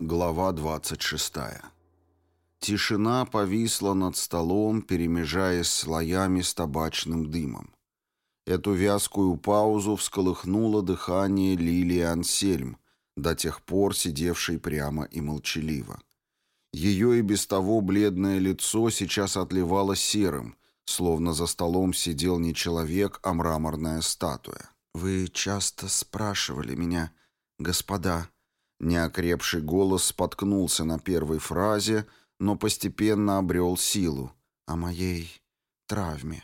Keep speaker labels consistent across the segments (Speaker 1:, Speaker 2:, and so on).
Speaker 1: Глава 26. Тишина повисла над столом, перемежаясь слоями с табачным дымом. Эту вязкую паузу всколыхнуло дыхание Лилии Ансельм, до тех пор сидевшей прямо и молчаливо. Ее и без того бледное лицо сейчас отливало серым, словно за столом сидел не человек, а мраморная статуя. «Вы часто спрашивали меня, господа». Неокрепший голос споткнулся на первой фразе, но постепенно обрел силу. О моей травме.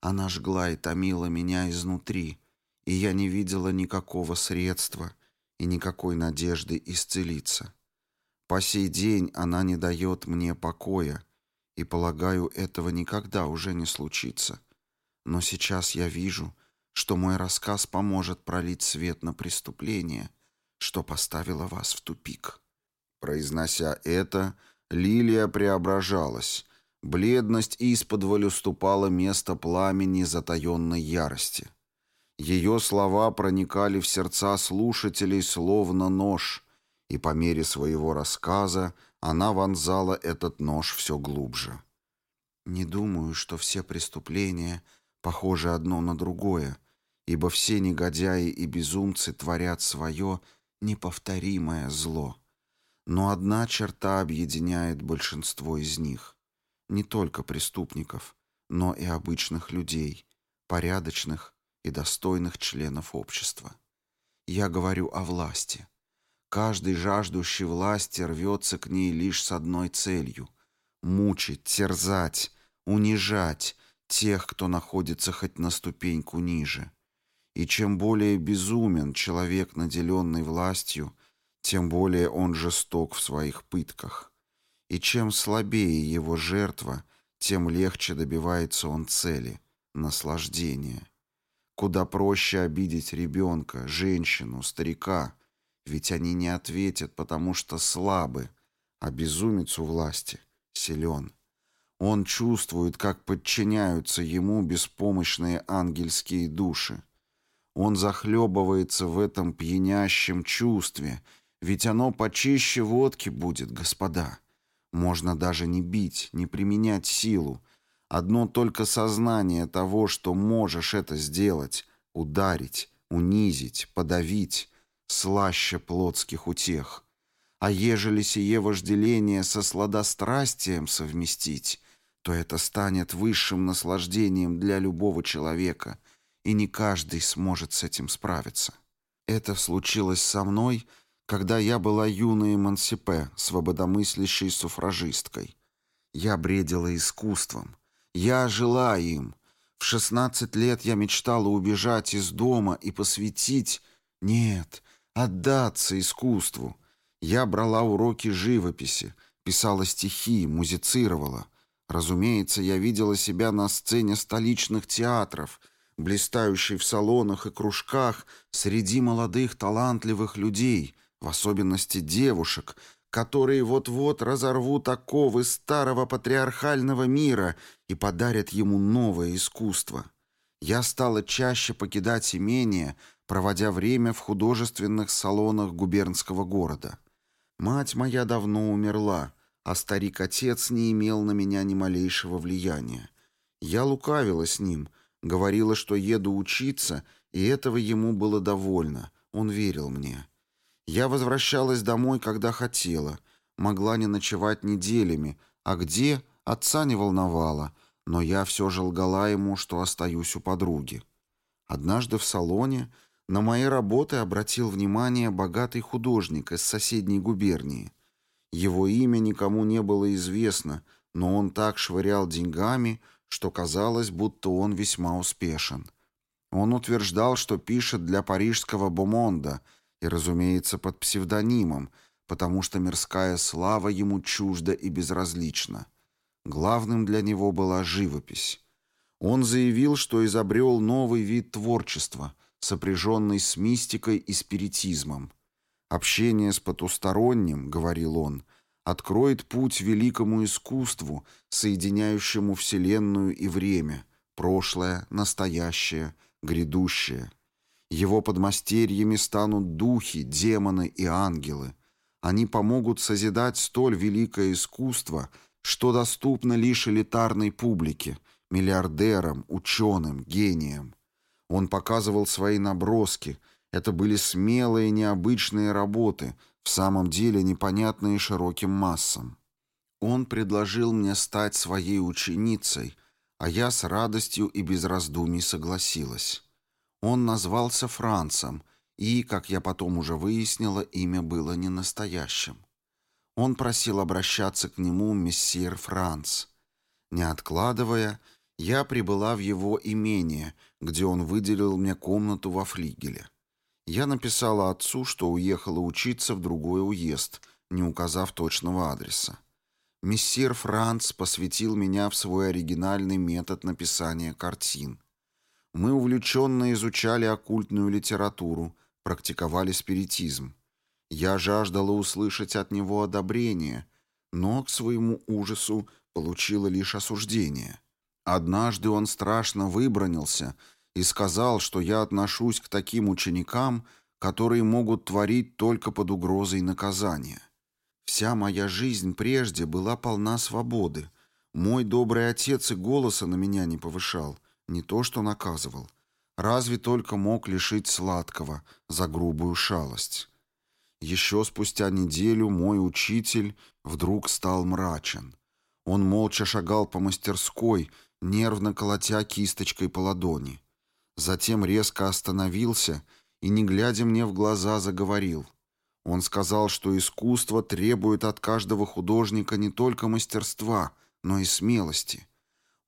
Speaker 1: Она жгла и томила меня изнутри, и я не видела никакого средства и никакой надежды исцелиться. По сей день она не дает мне покоя, и, полагаю, этого никогда уже не случится. Но сейчас я вижу, что мой рассказ поможет пролить свет на преступление, что поставило вас в тупик». Произнося это, Лилия преображалась. Бледность исподволь уступала место пламени затаенной ярости. Ее слова проникали в сердца слушателей словно нож, и по мере своего рассказа она вонзала этот нож все глубже. «Не думаю, что все преступления похожи одно на другое, ибо все негодяи и безумцы творят свое неповторимое зло. Но одна черта объединяет большинство из них. Не только преступников, но и обычных людей, порядочных и достойных членов общества. Я говорю о власти. Каждый жаждущий власти рвется к ней лишь с одной целью — мучить, терзать, унижать тех, кто находится хоть на ступеньку ниже. И чем более безумен человек, наделенный властью, тем более он жесток в своих пытках. И чем слабее его жертва, тем легче добивается он цели — наслаждения. Куда проще обидеть ребенка, женщину, старика, ведь они не ответят, потому что слабы, а безумец у власти силен. Он чувствует, как подчиняются ему беспомощные ангельские души. Он захлебывается в этом пьянящем чувстве, ведь оно почище водки будет, господа. Можно даже не бить, не применять силу. Одно только сознание того, что можешь это сделать, ударить, унизить, подавить, слаще плотских утех. А ежели сие вожделение со сладострастием совместить, то это станет высшим наслаждением для любого человека — и не каждый сможет с этим справиться. Это случилось со мной, когда я была юной эмансипе, свободомыслящей суфражисткой. Я бредила искусством. Я жила им. В 16 лет я мечтала убежать из дома и посвятить... Нет, отдаться искусству. Я брала уроки живописи, писала стихи, музицировала. Разумеется, я видела себя на сцене столичных театров — блистающий в салонах и кружках среди молодых талантливых людей, в особенности девушек, которые вот-вот разорвут оковы старого патриархального мира и подарят ему новое искусство. Я стала чаще покидать имение, проводя время в художественных салонах губернского города. Мать моя давно умерла, а старик-отец не имел на меня ни малейшего влияния. Я лукавила с ним — Говорила, что еду учиться, и этого ему было довольно. Он верил мне. Я возвращалась домой, когда хотела. Могла не ночевать неделями. А где, отца не волновало. Но я все же лгала ему, что остаюсь у подруги. Однажды в салоне на мои работы обратил внимание богатый художник из соседней губернии. Его имя никому не было известно, но он так швырял деньгами, что казалось, будто он весьма успешен. Он утверждал, что пишет для парижского Бомонда и, разумеется, под псевдонимом, потому что мирская слава ему чужда и безразлична. Главным для него была живопись. Он заявил, что изобрел новый вид творчества, сопряженный с мистикой и спиритизмом. «Общение с потусторонним, — говорил он, — откроет путь великому искусству, соединяющему Вселенную и время, прошлое, настоящее, грядущее. Его подмастерьями станут духи, демоны и ангелы. Они помогут созидать столь великое искусство, что доступно лишь элитарной публике, миллиардерам, ученым, гениям. Он показывал свои наброски. Это были смелые, необычные работы, в самом деле непонятные широким массам. Он предложил мне стать своей ученицей, а я с радостью и без раздумий согласилась. Он назвался Францем, и, как я потом уже выяснила, имя было не настоящим. Он просил обращаться к нему мессир Франц. Не откладывая, я прибыла в его имение, где он выделил мне комнату во флигеле. Я написала отцу, что уехала учиться в другой уезд, не указав точного адреса. Мессир Франц посвятил меня в свой оригинальный метод написания картин. Мы увлеченно изучали оккультную литературу, практиковали спиритизм. Я жаждала услышать от него одобрение, но, к своему ужасу, получила лишь осуждение. Однажды он страшно выбронился и сказал, что я отношусь к таким ученикам, которые могут творить только под угрозой наказания. Вся моя жизнь прежде была полна свободы. Мой добрый отец и голоса на меня не повышал, не то что наказывал. Разве только мог лишить сладкого за грубую шалость. Еще спустя неделю мой учитель вдруг стал мрачен. Он молча шагал по мастерской, нервно колотя кисточкой по ладони. Затем резко остановился и, не глядя мне в глаза, заговорил. Он сказал, что искусство требует от каждого художника не только мастерства, но и смелости.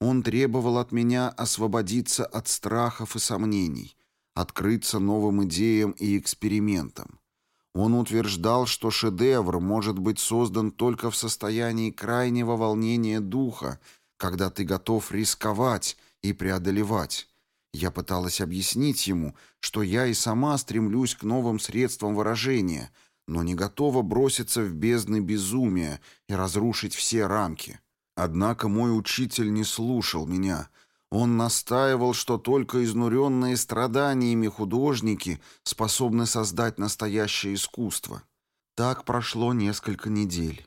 Speaker 1: Он требовал от меня освободиться от страхов и сомнений, открыться новым идеям и экспериментам. Он утверждал, что шедевр может быть создан только в состоянии крайнего волнения духа, когда ты готов рисковать и преодолевать. Я пыталась объяснить ему, что я и сама стремлюсь к новым средствам выражения, но не готова броситься в бездны безумия и разрушить все рамки. Однако мой учитель не слушал меня. Он настаивал, что только изнуренные страданиями художники способны создать настоящее искусство. Так прошло несколько недель.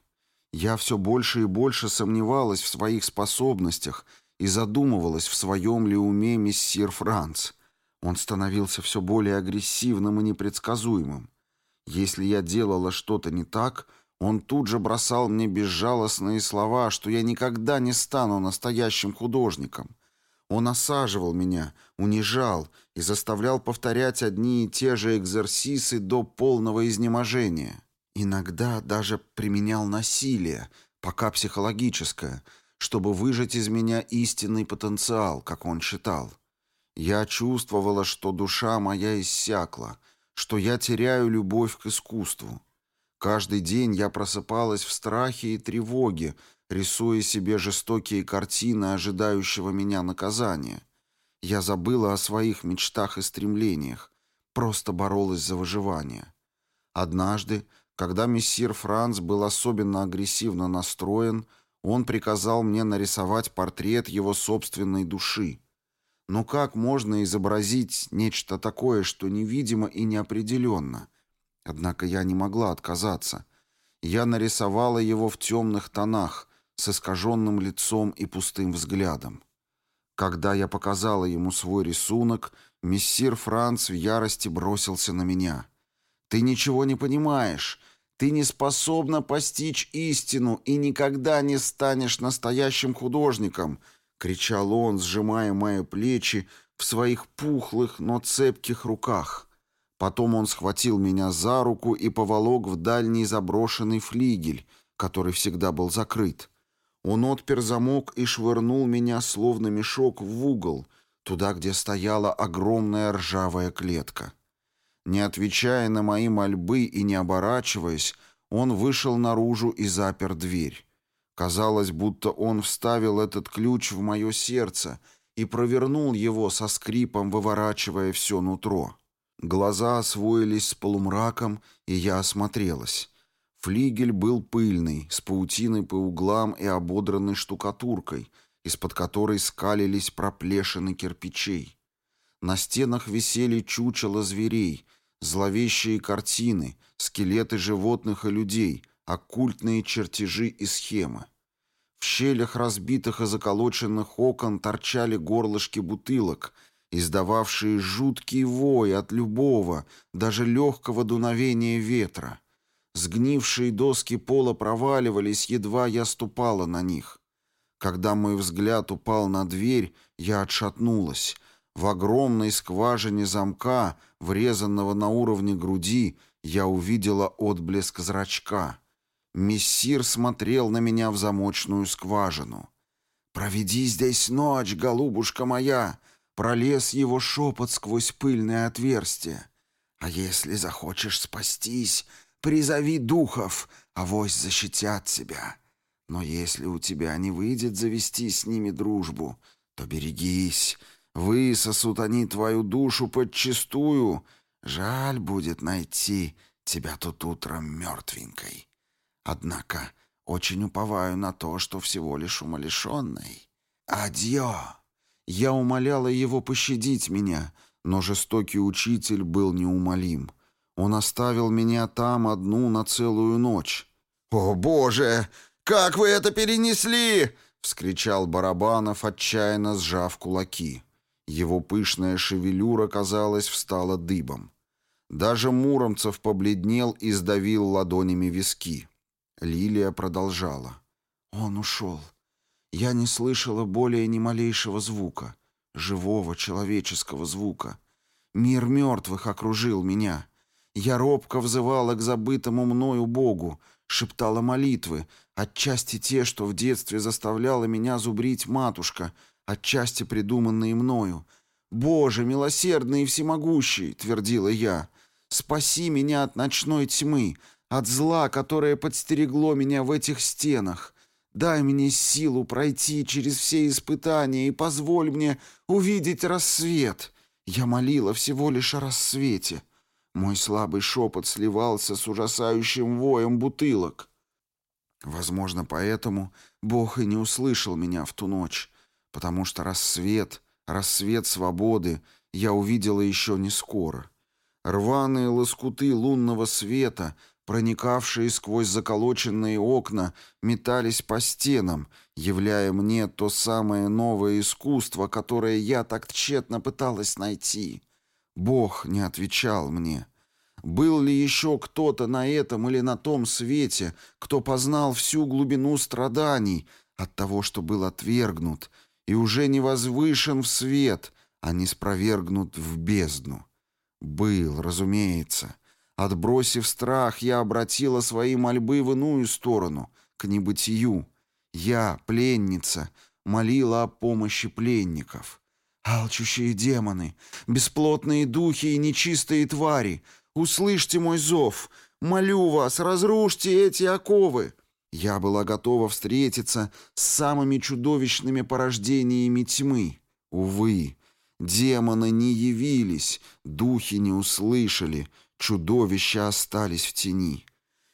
Speaker 1: Я все больше и больше сомневалась в своих способностях и задумывалась, в своем ли уме мессир Франц. Он становился все более агрессивным и непредсказуемым. Если я делала что-то не так — он тут же бросал мне безжалостные слова, что я никогда не стану настоящим художником. Он осаживал меня, унижал и заставлял повторять одни и те же экзерсисы до полного изнеможения. Иногда даже применял насилие, пока психологическое, чтобы выжать из меня истинный потенциал, как он считал. Я чувствовала, что душа моя иссякла, что я теряю любовь к искусству. Каждый день я просыпалась в страхе и тревоге, рисуя себе жестокие картины ожидающего меня наказания. Я забыла о своих мечтах и стремлениях, просто боролась за выживание. Однажды, когда мессир Франц был особенно агрессивно настроен, он приказал мне нарисовать портрет его собственной души. Но как можно изобразить нечто такое, что невидимо и неопределенно? Однако я не могла отказаться. Я нарисовала его в темных тонах, с искаженным лицом и пустым взглядом. Когда я показала ему свой рисунок, мессир Франц в ярости бросился на меня. «Ты ничего не понимаешь. Ты не способна постичь истину и никогда не станешь настоящим художником», — кричал он, сжимая мои плечи в своих пухлых, но цепких руках. Потом он схватил меня за руку и поволок в дальний заброшенный флигель, который всегда был закрыт. Он отпер замок и швырнул меня, словно мешок, в угол, туда, где стояла огромная ржавая клетка. Не отвечая на мои мольбы и не оборачиваясь, он вышел наружу и запер дверь. Казалось, будто он вставил этот ключ в мое сердце и провернул его со скрипом, выворачивая все нутро. Глаза освоились с полумраком, и я осмотрелась. Флигель был пыльный, с паутиной по углам и ободранной штукатуркой, из-под которой скалились проплешины кирпичей. На стенах висели чучела зверей, зловещие картины, скелеты животных и людей, оккультные чертежи и схемы. В щелях разбитых и заколоченных окон торчали горлышки бутылок, издававшие жуткий вой от любого, даже легкого дуновения ветра. Сгнившие доски пола проваливались, едва я ступала на них. Когда мой взгляд упал на дверь, я отшатнулась. В огромной скважине замка, врезанного на уровне груди, я увидела отблеск зрачка. Мессир смотрел на меня в замочную скважину. «Проведи здесь ночь, голубушка моя!» Пролез его шепот сквозь пыльное отверстие. «А если захочешь спастись, призови духов, авось защитят тебя. Но если у тебя не выйдет завести с ними дружбу, то берегись, высосут они твою душу подчистую. Жаль будет найти тебя тут утром мертвенькой». Однако очень уповаю на то, что всего лишь умалишенный. Адьё!» Я умоляла его пощадить меня, но жестокий учитель был неумолим. Он оставил меня там одну на целую ночь. «О, Боже! Как вы это перенесли?» — вскричал Барабанов, отчаянно сжав кулаки. Его пышная шевелюра, казалось, встала дыбом. Даже Муромцев побледнел и сдавил ладонями виски. Лилия продолжала. «Он ушел. Я не слышала более ни малейшего звука, живого человеческого звука. Мир мертвых окружил меня. Я робко взывала к забытому мною Богу, шептала молитвы, отчасти те, что в детстве заставляла меня зубрить матушка, отчасти придуманные мною. «Боже, милосердный и всемогущий!» — твердила я. «Спаси меня от ночной тьмы, от зла, которое подстерегло меня в этих стенах. Дай мне силу пройти через все испытания и позволь мне увидеть рассвет. Я молила всего лишь о рассвете. Мой слабый шепот сливался с ужасающим воем бутылок. Возможно, поэтому Бог и не услышал меня в ту ночь, потому что рассвет, рассвет свободы я увидела еще не скоро. Рваные лоскуты лунного света — проникавшие сквозь заколоченные окна, метались по стенам, являя мне то самое новое искусство, которое я так тщетно пыталась найти. Бог не отвечал мне. Был ли еще кто-то на этом или на том свете, кто познал всю глубину страданий от того, что был отвергнут, и уже не возвышен в свет, а не спровергнут в бездну? Был, разумеется. Отбросив страх, я обратила свои мольбы в иную сторону, к небытию. Я, пленница, молила о помощи пленников. «Алчущие демоны, бесплотные духи и нечистые твари, услышьте мой зов! Молю вас, разрушьте эти оковы!» Я была готова встретиться с самыми чудовищными порождениями тьмы. Увы, демоны не явились, духи не услышали, Чудовища остались в тени.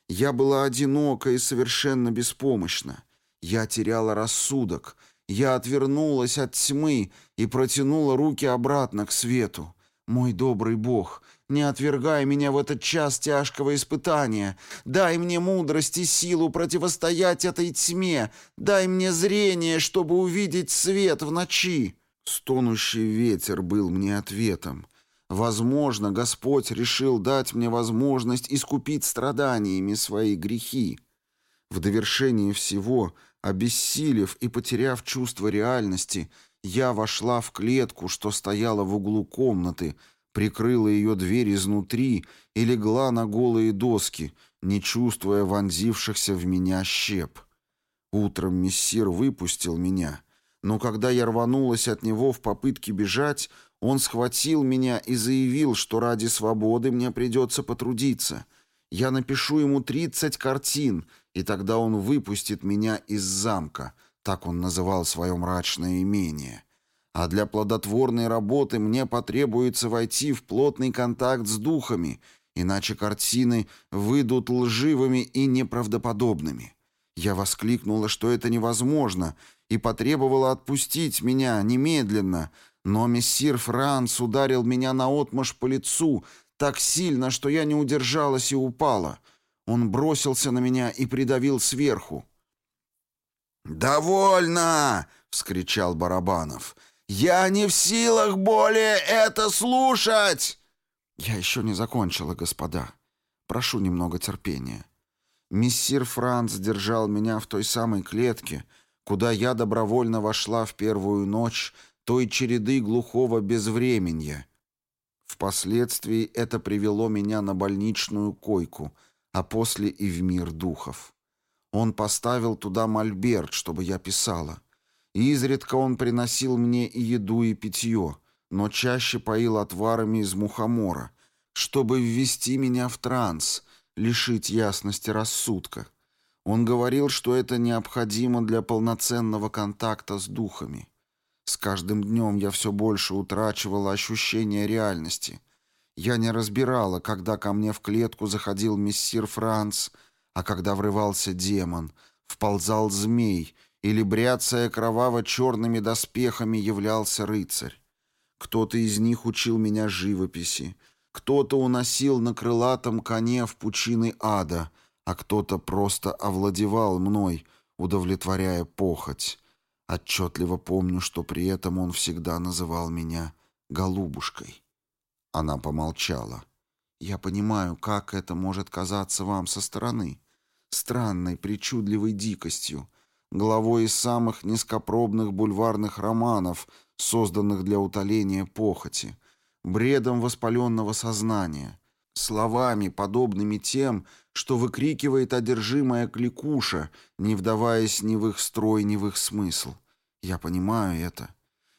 Speaker 1: Я была одинока и совершенно беспомощна. Я теряла рассудок. Я отвернулась от тьмы и протянула руки обратно к свету. Мой добрый Бог, не отвергай меня в этот час тяжкого испытания. Дай мне мудрость и силу противостоять этой тьме. Дай мне зрение, чтобы увидеть свет в ночи. Стонущий ветер был мне ответом. Возможно, Господь решил дать мне возможность искупить страданиями свои грехи. В довершение всего, обессилев и потеряв чувство реальности, я вошла в клетку, что стояла в углу комнаты, прикрыла ее дверь изнутри и легла на голые доски, не чувствуя вонзившихся в меня щеп. Утром мессир выпустил меня, но когда я рванулась от него в попытке бежать, он схватил меня и заявил, что ради свободы мне придется потрудиться. Я напишу ему 30 картин, и тогда он выпустит меня из замка, так он называл свое мрачное имение. А для плодотворной работы мне потребуется войти в плотный контакт с духами, иначе картины выйдут лживыми и неправдоподобными. Я воскликнула, что это невозможно, и потребовала отпустить меня немедленно, но мессир Франц ударил меня наотмашь по лицу так сильно, что я не удержалась и упала. Он бросился на меня и придавил сверху. «Довольно!» — вскричал Барабанов. «Я не в силах более это слушать!» «Я еще не закончила, господа. Прошу немного терпения. Мессир Франц держал меня в той самой клетке, куда я добровольно вошла в первую ночь той череды глухого безвременья. Впоследствии это привело меня на больничную койку, а после и в мир духов. Он поставил туда мольберт, чтобы я писала. И изредка он приносил мне и еду, и питье, но чаще поил отварами из мухомора, чтобы ввести меня в транс, лишить ясности рассудка. Он говорил, что это необходимо для полноценного контакта с духами. С каждым днем я все больше утрачивала ощущение реальности. Я не разбирала, когда ко мне в клетку заходил мессир Франц, а когда врывался демон, вползал змей или, бряцая кроваво-черными доспехами, являлся рыцарь. Кто-то из них учил меня живописи, кто-то уносил на крылатом коне в пучины ада, а кто-то просто овладевал мной, удовлетворяя похоть. Отчетливо помню, что при этом он всегда называл меня «голубушкой». Она помолчала. «Я понимаю, как это может казаться вам со стороны странной, причудливой дикостью, главой из самых низкопробных бульварных романов, созданных для утоления похоти, бредом воспаленного сознания, словами, подобными тем, что выкрикивает одержимая кликуша, не вдаваясь ни в их строй, ни в их смысл. Я понимаю это.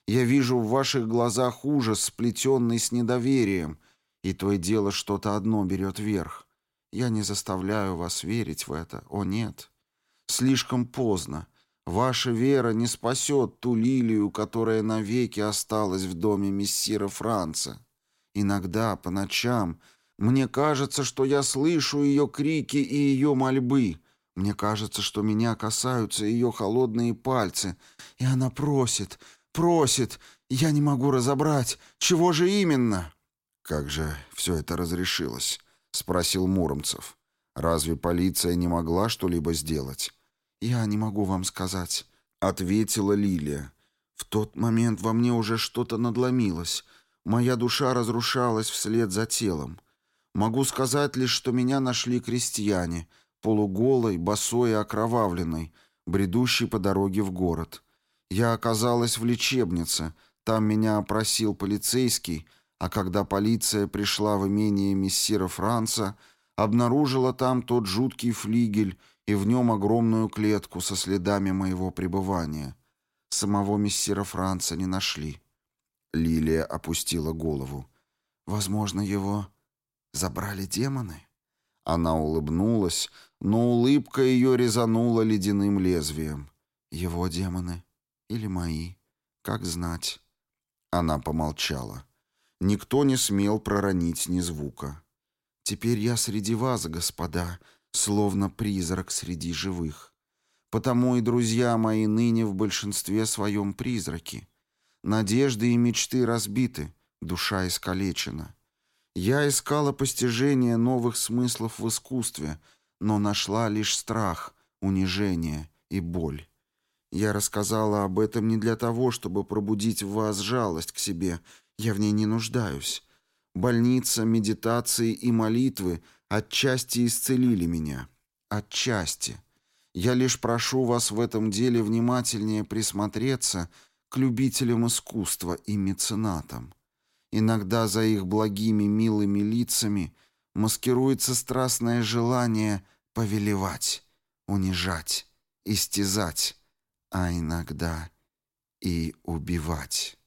Speaker 1: Я вижу в ваших глазах ужас, сплетенный с недоверием, и то и дело что-то одно берет верх. Я не заставляю вас верить в это, о нет. Слишком поздно. Ваша вера не спасет ту лилию, которая навеки осталась в доме мессира Франца. Иногда, по ночам, мне кажется, что я слышу ее крики и ее мольбы. Мне кажется, что меня касаются ее холодные пальцы, и она просит, просит, я не могу разобрать, чего же именно. Как же все это разрешилось? — спросил Муромцев. «Разве полиция не могла что-либо сделать?» «Я не могу вам сказать», — ответила Лилия. «В тот момент во мне уже что-то надломилось. Моя душа разрушалась вслед за телом. Могу сказать лишь, что меня нашли крестьяне, полуголой, босой и окровавленной, бредущей по дороге в город. Я оказалась в лечебнице, там меня опросил полицейский, а когда полиция пришла в имение мессира Франца, обнаружила там тот жуткий флигель и в нем огромную клетку со следами моего пребывания. Самого мессира Франца не нашли. Лилия опустила голову. «Возможно, его забрали демоны?» Она улыбнулась, но улыбка ее резанула ледяным лезвием. «Его демоны или мои? Как знать?» Она помолчала. Никто не смел проронить ни звука. «Теперь я среди вас, господа, словно призрак среди живых. Потому и друзья мои ныне в большинстве своем призраки. Надежды и мечты разбиты, душа искалечена. Я искала постижение новых смыслов в искусстве, но нашла лишь страх, унижение и боль. Я рассказала об этом не для того, чтобы пробудить в вас жалость к себе я в ней не нуждаюсь. Больница, медитации и молитвы отчасти исцелили меня. Отчасти. Я лишь прошу вас в этом деле внимательнее присмотреться к любителям искусства и меценатам. Иногда за их благими милыми лицами маскируется страстное желание повелевать, унижать, истязать, а иногда и убивать.